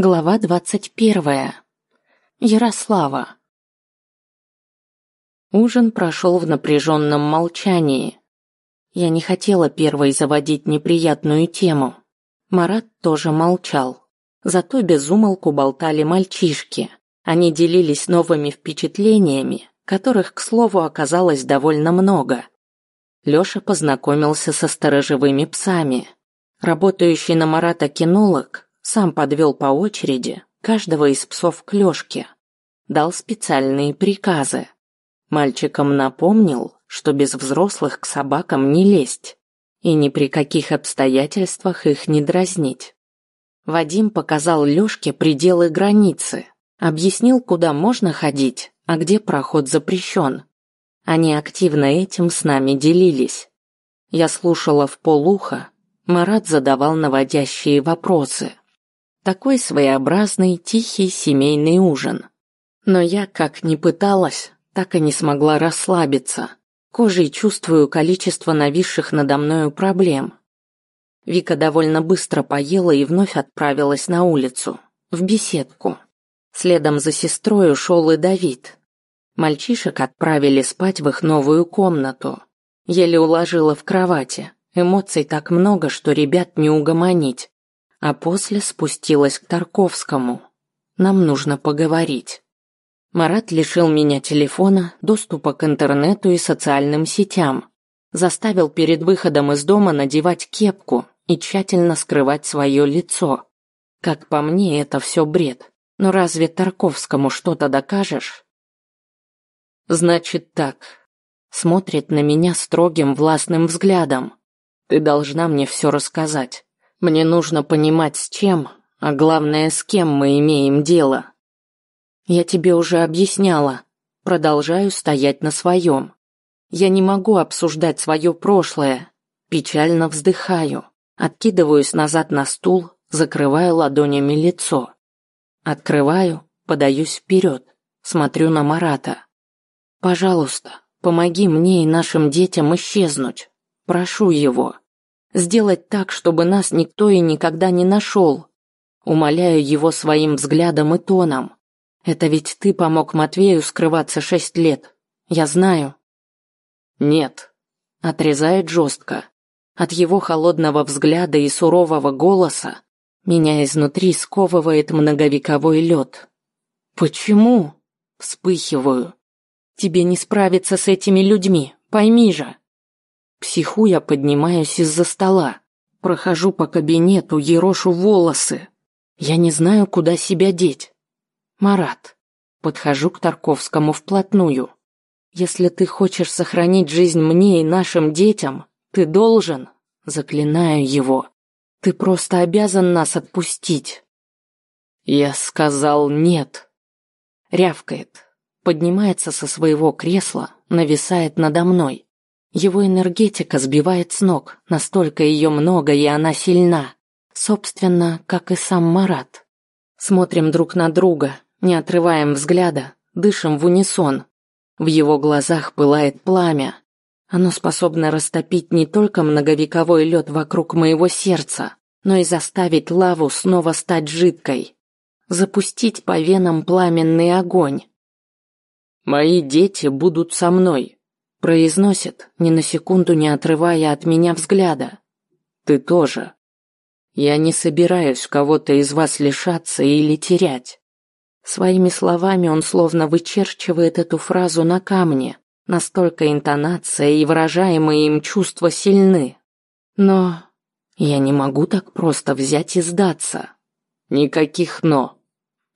Глава двадцать первая. Ярослава. Ужин прошел в напряженном молчании. Я не хотела первой заводить неприятную тему. Марат тоже молчал. Зато без умолку болтали мальчишки. Они делились новыми впечатлениями, которых, к слову, оказалось довольно много. Лёша познакомился со сторожевыми псами. Работающий на Марата кинолог сам подвел по очереди каждого из псов к Лёшке, дал специальные приказы. Мальчикам напомнил, что без взрослых к собакам не лезть и ни при каких обстоятельствах их не дразнить. Вадим показал Лёшке пределы границы, объяснил, куда можно ходить, а где проход запрещен. Они активно этим с нами делились. Я слушала в полуха, Марат задавал наводящие вопросы. Такой своеобразный, тихий семейный ужин. Но я, как ни пыталась, так и не смогла расслабиться. Кожей чувствую количество нависших надо мною проблем. Вика довольно быстро поела и вновь отправилась на улицу, в беседку. Следом за сестрой ушел и Давид. Мальчишек отправили спать в их новую комнату. Еле уложила в кровати. Эмоций так много, что ребят не угомонить а после спустилась к Тарковскому. Нам нужно поговорить. Марат лишил меня телефона, доступа к интернету и социальным сетям. Заставил перед выходом из дома надевать кепку и тщательно скрывать свое лицо. Как по мне, это все бред. Но разве Тарковскому что-то докажешь? Значит так. Смотрит на меня строгим властным взглядом. Ты должна мне все рассказать. Мне нужно понимать, с чем, а главное, с кем мы имеем дело. Я тебе уже объясняла. Продолжаю стоять на своем. Я не могу обсуждать свое прошлое. Печально вздыхаю. Откидываюсь назад на стул, закрываю ладонями лицо. Открываю, подаюсь вперед, смотрю на Марата. Пожалуйста, помоги мне и нашим детям исчезнуть. Прошу его. Сделать так, чтобы нас никто и никогда не нашел. Умоляю его своим взглядом и тоном. Это ведь ты помог Матвею скрываться шесть лет. Я знаю. Нет. Отрезает жестко. От его холодного взгляда и сурового голоса меня изнутри сковывает многовековой лед. Почему? Вспыхиваю. Тебе не справиться с этими людьми, пойми же. Психуя поднимаюсь из-за стола. Прохожу по кабинету, ерошу волосы. Я не знаю, куда себя деть. Марат. Подхожу к Тарковскому вплотную. Если ты хочешь сохранить жизнь мне и нашим детям, ты должен, заклинаю его. Ты просто обязан нас отпустить. Я сказал нет. Рявкает. Поднимается со своего кресла, нависает надо мной. Его энергетика сбивает с ног, настолько ее много, и она сильна. Собственно, как и сам Марат. Смотрим друг на друга, не отрываем взгляда, дышим в унисон. В его глазах пылает пламя. Оно способно растопить не только многовековой лед вокруг моего сердца, но и заставить лаву снова стать жидкой. Запустить по венам пламенный огонь. «Мои дети будут со мной», Произносит, ни на секунду не отрывая от меня взгляда. Ты тоже. Я не собираюсь кого-то из вас лишаться или терять. Своими словами он словно вычерчивает эту фразу на камне. Настолько интонация и выражаемые им чувства сильны. Но я не могу так просто взять и сдаться. Никаких «но».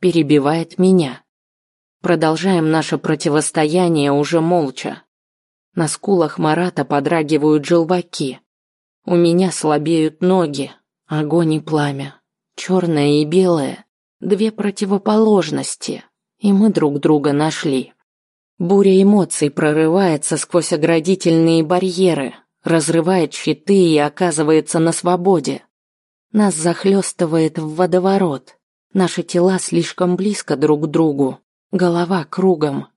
Перебивает меня. Продолжаем наше противостояние уже молча. На скулах Марата подрагивают желваки. У меня слабеют ноги. Огонь и пламя. Черное и белое. Две противоположности. И мы друг друга нашли. Буря эмоций прорывается сквозь оградительные барьеры, разрывает щиты и оказывается на свободе. Нас захлестывает в водоворот. Наши тела слишком близко друг к другу. Голова кругом.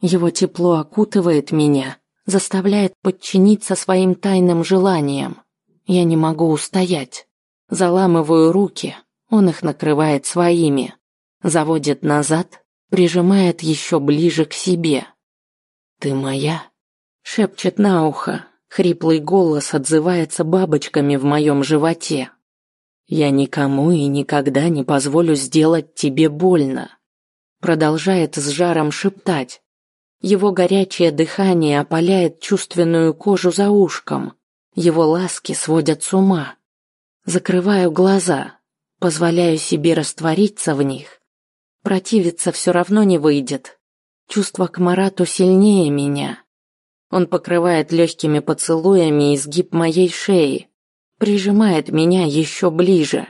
Его тепло окутывает меня, заставляет подчиниться своим тайным желаниям. Я не могу устоять. Заламываю руки, он их накрывает своими, заводит назад, прижимает еще ближе к себе. «Ты моя?» — шепчет на ухо. Хриплый голос отзывается бабочками в моем животе. «Я никому и никогда не позволю сделать тебе больно», — продолжает с жаром шептать. Его горячее дыхание опаляет чувственную кожу за ушком. Его ласки сводят с ума. Закрываю глаза, позволяю себе раствориться в них. Противиться все равно не выйдет. Чувство к Марату сильнее меня. Он покрывает легкими поцелуями изгиб моей шеи, прижимает меня еще ближе.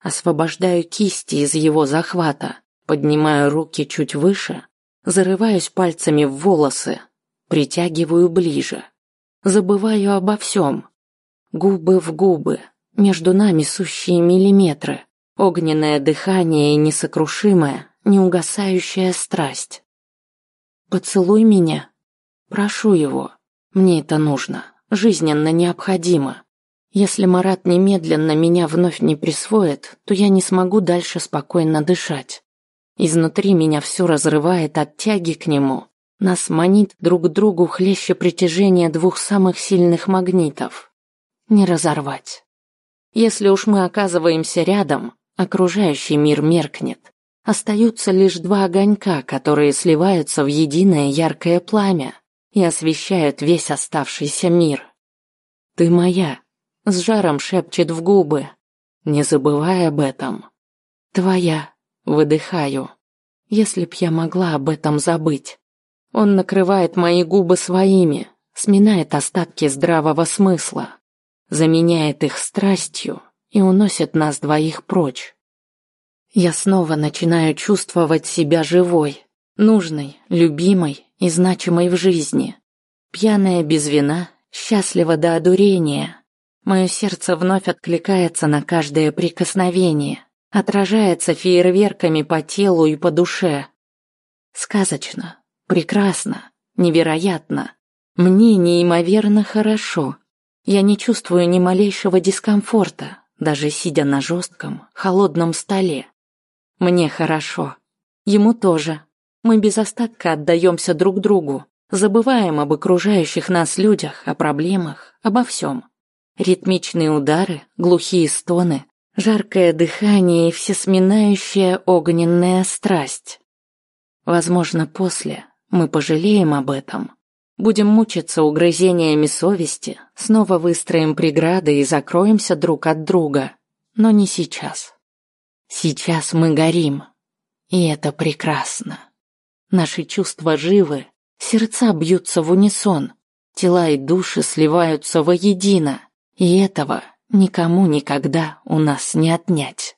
Освобождаю кисти из его захвата, поднимаю руки чуть выше, зарываюсь пальцами в волосы, притягиваю ближе. Забываю обо всем. Губы в губы, между нами сущие миллиметры, огненное дыхание и несокрушимая, неугасающая страсть. Поцелуй меня. Прошу его. Мне это нужно, жизненно необходимо. Если Марат немедленно меня вновь не присвоит, то я не смогу дальше спокойно дышать. Изнутри меня все разрывает от тяги к нему. Нас манит друг к другу хлеще притяжение двух самых сильных магнитов. Не разорвать. Если уж мы оказываемся рядом, окружающий мир меркнет. Остаются лишь два огонька, которые сливаются в единое яркое пламя и освещают весь оставшийся мир. «Ты моя», — с жаром шепчет в губы, не забывай об этом. «Твоя», — выдыхаю, если б я могла об этом забыть. Он накрывает мои губы своими, сминает остатки здравого смысла, заменяет их страстью и уносит нас двоих прочь. Я снова начинаю чувствовать себя живой, нужной, любимой и значимой в жизни. Пьяная без вина, счастлива до одурения. Мое сердце вновь откликается на каждое прикосновение, отражается фейерверками по телу и по душе. Сказочно, прекрасно, невероятно. Мне неимоверно хорошо. Я не чувствую ни малейшего дискомфорта, даже сидя на жестком, холодном столе. Мне хорошо. Ему тоже. Мы без остатка отдаемся друг другу, забываем об окружающих нас людях, о проблемах, обо всем. Ритмичные удары, глухие стоны, жаркое дыхание и всесминающая огненная страсть. Возможно, после мы пожалеем об этом. Будем мучиться угрызениями совести, снова выстроим преграды и закроемся друг от друга. Но не сейчас. Сейчас мы горим, и это прекрасно. Наши чувства живы, сердца бьются в унисон, тела и души сливаются воедино, и этого никому никогда у нас не отнять.